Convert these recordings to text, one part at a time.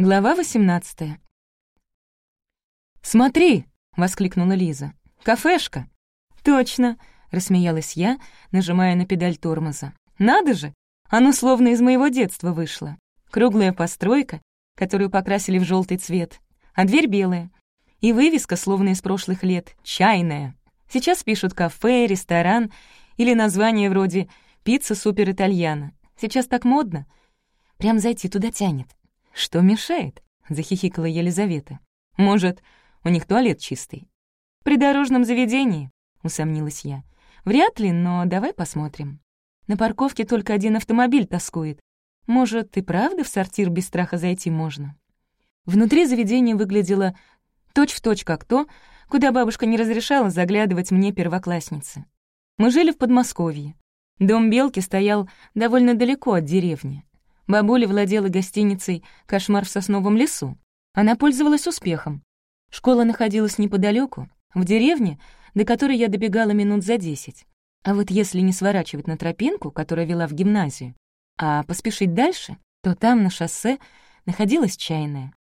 Глава 18 «Смотри!» — воскликнула Лиза. «Кафешка!» «Точно!» — рассмеялась я, нажимая на педаль тормоза. «Надо же! Оно словно из моего детства вышло. Круглая постройка, которую покрасили в желтый цвет, а дверь белая. И вывеска, словно из прошлых лет, чайная. Сейчас пишут кафе, ресторан или название вроде «Пицца Супер Итальяна». Сейчас так модно. Прям зайти туда тянет. «Что мешает?» — захихикала Елизавета. «Может, у них туалет чистый?» «При дорожном заведении», — усомнилась я. «Вряд ли, но давай посмотрим. На парковке только один автомобиль тоскует. Может, и правда в сортир без страха зайти можно?» Внутри заведение выглядело точь-в-точь точь как то, куда бабушка не разрешала заглядывать мне первокласснице. Мы жили в Подмосковье. Дом Белки стоял довольно далеко от деревни. Бабуля владела гостиницей «Кошмар в сосновом лесу». Она пользовалась успехом. Школа находилась неподалеку, в деревне, до которой я добегала минут за десять. А вот если не сворачивать на тропинку, которая вела в гимназию, а поспешить дальше, то там, на шоссе, находилась чайная.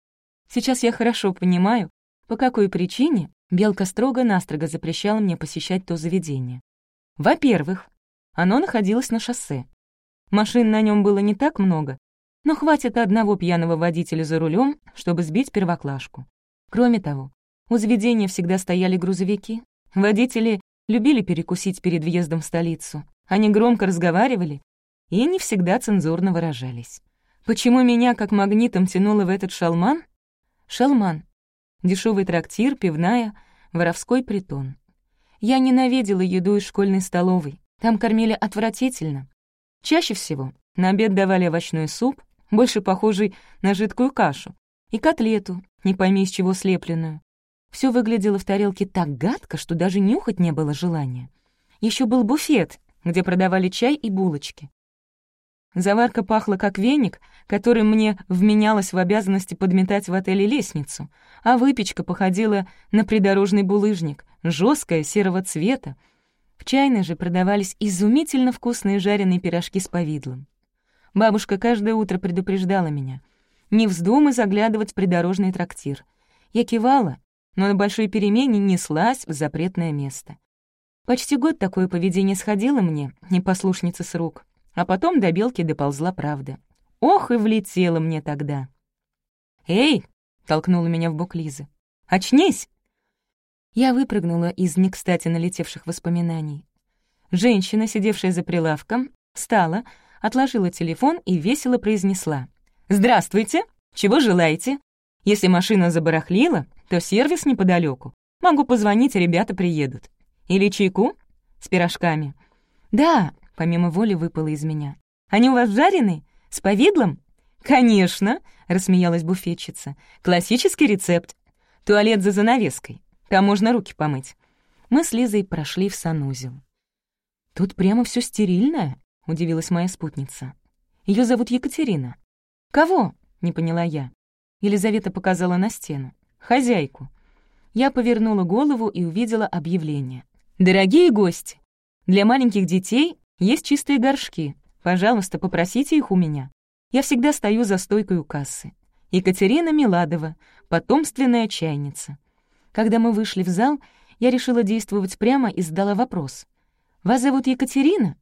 Сейчас я хорошо понимаю, по какой причине Белка строго-настрого запрещала мне посещать то заведение. Во-первых, оно находилось на шоссе. Машин на нем было не так много, но хватит одного пьяного водителя за рулем, чтобы сбить первоклашку. Кроме того, у заведения всегда стояли грузовики. Водители любили перекусить перед въездом в столицу. Они громко разговаривали и не всегда цензурно выражались. Почему меня как магнитом тянуло в этот шалман? Шалман. Дешевый трактир, пивная, воровской притон. Я ненавидела еду из школьной столовой. Там кормили отвратительно. Чаще всего на обед давали овощной суп, больше похожий на жидкую кашу, и котлету, не пойми из чего слепленную. Все выглядело в тарелке так гадко, что даже нюхать не было желания. Еще был буфет, где продавали чай и булочки. Заварка пахла как веник, которым мне вменялось в обязанности подметать в отеле лестницу, а выпечка походила на придорожный булыжник, жесткая серого цвета, в чайной же продавались изумительно вкусные жареные пирожки с повидлом. Бабушка каждое утро предупреждала меня. Не вздумай заглядывать в придорожный трактир. Я кивала, но на большой перемене неслась в запретное место. Почти год такое поведение сходило мне, непослушница с рук, а потом до белки доползла правда. Ох, и влетела мне тогда. «Эй!» — толкнула меня в бок Лиза. «Очнись!» Я выпрыгнула из не кстати налетевших воспоминаний. Женщина, сидевшая за прилавком, встала, отложила телефон и весело произнесла. «Здравствуйте! Чего желаете? Если машина забарахлила, то сервис неподалеку. Могу позвонить, ребята приедут. Или чайку? С пирожками. Да, помимо воли выпало из меня. Они у вас жарены? С повидлом? Конечно, рассмеялась буфетчица. Классический рецепт. Туалет за занавеской. Там можно руки помыть. Мы с Лизой прошли в санузел. «Тут прямо все стерильное», — удивилась моя спутница. Ее зовут Екатерина». «Кого?» — не поняла я. Елизавета показала на стену. «Хозяйку». Я повернула голову и увидела объявление. «Дорогие гости, для маленьких детей есть чистые горшки. Пожалуйста, попросите их у меня. Я всегда стою за стойкой у кассы. Екатерина Миладова, потомственная чайница. Когда мы вышли в зал, я решила действовать прямо и задала вопрос. «Вас зовут Екатерина?»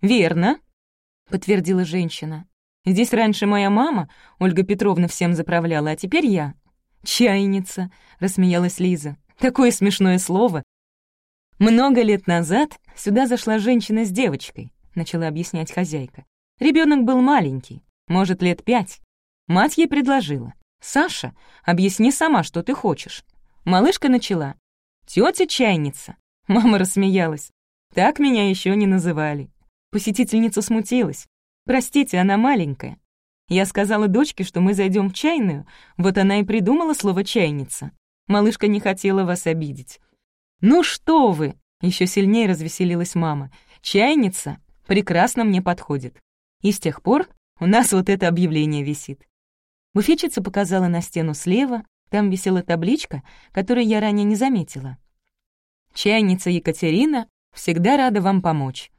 «Верно», — подтвердила женщина. «Здесь раньше моя мама, Ольга Петровна, всем заправляла, а теперь я». «Чайница», — рассмеялась Лиза. «Такое смешное слово». «Много лет назад сюда зашла женщина с девочкой», — начала объяснять хозяйка. Ребенок был маленький, может, лет пять. Мать ей предложила. «Саша, объясни сама, что ты хочешь. Малышка начала. «Тётя чайница». Мама рассмеялась. Так меня еще не называли. Посетительница смутилась. «Простите, она маленькая». Я сказала дочке, что мы зайдем в чайную, вот она и придумала слово «чайница». Малышка не хотела вас обидеть. «Ну что вы!» — еще сильнее развеселилась мама. «Чайница прекрасно мне подходит». И с тех пор у нас вот это объявление висит. Буфетчица показала на стену слева, там висела табличка, которую я ранее не заметила. «Чайница Екатерина всегда рада вам помочь».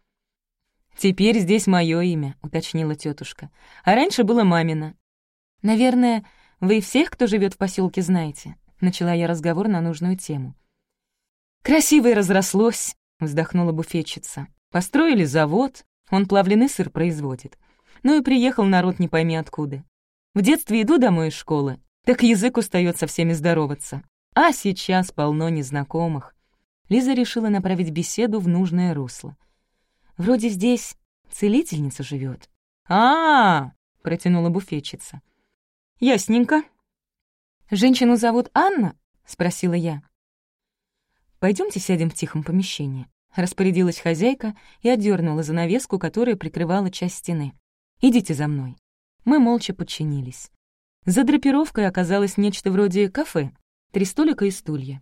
«Теперь здесь мое имя», — уточнила тетушка. «А раньше было мамина». «Наверное, Вы всех, кто живет в поселке, знаете?» Начала я разговор на нужную тему. «Красиво и разрослось», — вздохнула буфетчица. «Построили завод, он плавленый сыр производит. Ну и приехал народ не пойми откуда. В детстве иду домой из школы, так язык устает со всеми здороваться. А сейчас полно незнакомых. Лиза решила направить беседу в нужное русло. Вроде здесь целительница живет. А, -а, -а протянула буфетчица. Ясненько. Женщину зовут Анна? спросила я. Пойдемте сядем в тихом помещении. Распорядилась хозяйка и отдернула занавеску, которая прикрывала часть стены. «Идите за мной». Мы молча подчинились. За драпировкой оказалось нечто вроде кафе, три столика и стулья.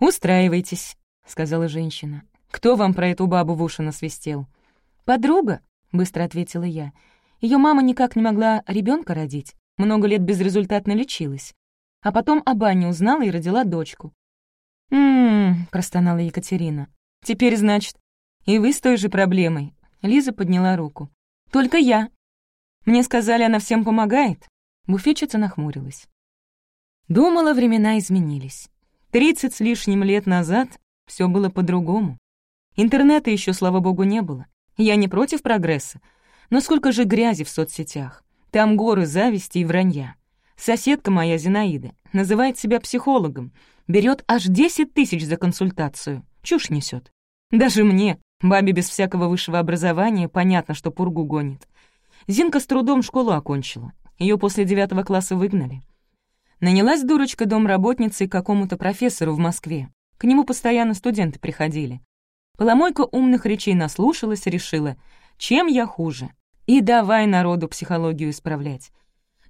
«Устраивайтесь», — сказала женщина. «Кто вам про эту бабу в уши насвистел?» «Подруга», — быстро ответила я. Ее мама никак не могла ребенка родить, много лет безрезультатно лечилась. А потом о бане узнала и родила дочку. «М-м-м», простонала Екатерина. «Теперь, значит, и вы с той же проблемой». Лиза подняла руку. «Только я. Мне сказали, она всем помогает». Буфетчица нахмурилась. Думала, времена изменились. Тридцать с лишним лет назад все было по-другому. Интернета еще, слава богу, не было. Я не против прогресса, но сколько же грязи в соцсетях. Там горы зависти и вранья. Соседка моя, Зинаида, называет себя психологом, берет аж десять тысяч за консультацию. Чушь несет. Даже мне, бабе без всякого высшего образования, понятно, что пургу гонит. Зинка с трудом школу окончила. Ее после девятого класса выгнали. Нанялась дурочка домработницей к какому-то профессору в Москве. К нему постоянно студенты приходили. Поломойка умных речей наслушалась и решила, чем я хуже. И давай народу психологию исправлять.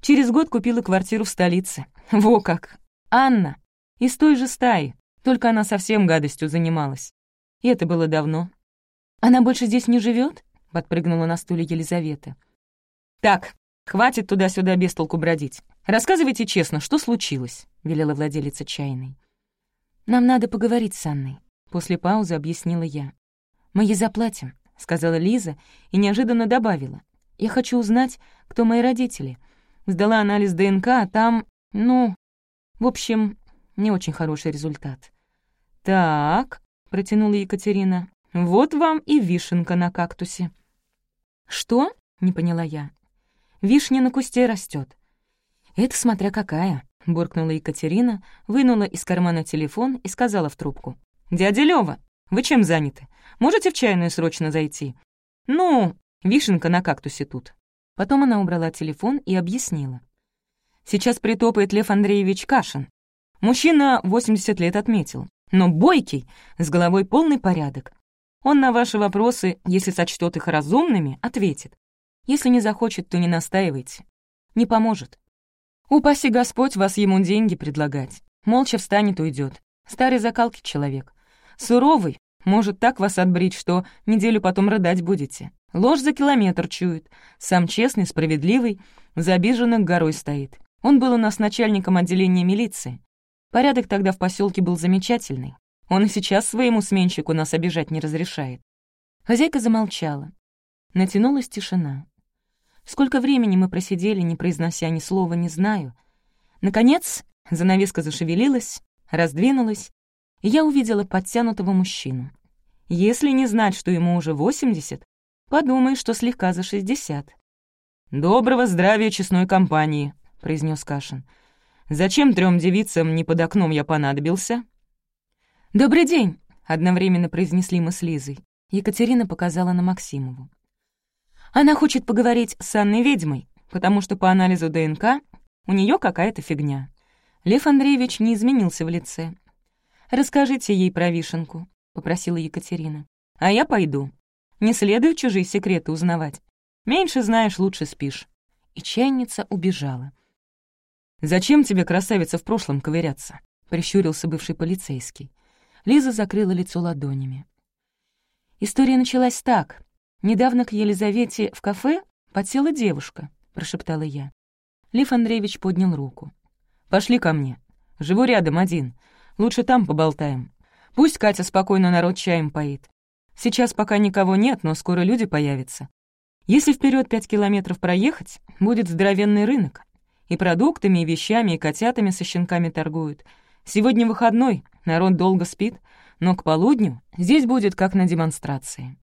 Через год купила квартиру в столице. Во как! Анна. Из той же стаи, только она совсем гадостью занималась. И это было давно. «Она больше здесь не живет? подпрыгнула на стуле Елизавета. «Так, хватит туда-сюда без толку бродить. Рассказывайте честно, что случилось?» — велела владелица чайной. «Нам надо поговорить с Анной», — после паузы объяснила я. «Мы ей заплатим», — сказала Лиза и неожиданно добавила. «Я хочу узнать, кто мои родители. Сдала анализ ДНК, а там, ну, в общем, не очень хороший результат». «Так», — протянула Екатерина, — «вот вам и вишенка на кактусе». «Что?» — не поняла я. «Вишня на кусте растет. «Это смотря какая», — буркнула Екатерина, вынула из кармана телефон и сказала в трубку. «Дядя Лёва, вы чем заняты? Можете в чайную срочно зайти?» «Ну, вишенка на кактусе тут». Потом она убрала телефон и объяснила. «Сейчас притопает Лев Андреевич Кашин. Мужчина 80 лет отметил, но бойкий, с головой полный порядок. Он на ваши вопросы, если сочтет их разумными, ответит. Если не захочет, то не настаивайте. Не поможет. Упаси Господь вас ему деньги предлагать. Молча встанет, уйдет. Старый закалки человек. Суровый, может так вас отбрить, что неделю потом рыдать будете. Ложь за километр чует. Сам честный, справедливый, за обиженных горой стоит. Он был у нас начальником отделения милиции. Порядок тогда в поселке был замечательный. Он и сейчас своему сменщику нас обижать не разрешает. Хозяйка замолчала. Натянулась тишина. Сколько времени мы просидели, не произнося ни слова, не знаю. Наконец, занавеска зашевелилась, раздвинулась, я увидела подтянутого мужчину. Если не знать, что ему уже 80, подумай, что слегка за 60. «Доброго здравия честной компании», — произнес Кашин. «Зачем трем девицам не под окном я понадобился?» «Добрый день», — одновременно произнесли мы с Лизой. Екатерина показала на Максимову. «Она хочет поговорить с Анной ведьмой, потому что по анализу ДНК у нее какая-то фигня». Лев Андреевич не изменился в лице. «Расскажите ей про вишенку», — попросила Екатерина. «А я пойду. Не следует чужие секреты узнавать. Меньше знаешь, лучше спишь». И чайница убежала. «Зачем тебе, красавица, в прошлом ковыряться?» — прищурился бывший полицейский. Лиза закрыла лицо ладонями. История началась так. Недавно к Елизавете в кафе подсела девушка, прошептала я. Лев Андреевич поднял руку. «Пошли ко мне. Живу рядом один. Лучше там поболтаем. Пусть Катя спокойно народ чаем поит. Сейчас пока никого нет, но скоро люди появятся. Если вперед пять километров проехать, будет здоровенный рынок. И продуктами, и вещами, и котятами со щенками торгуют. Сегодня выходной, народ долго спит, но к полудню здесь будет как на демонстрации.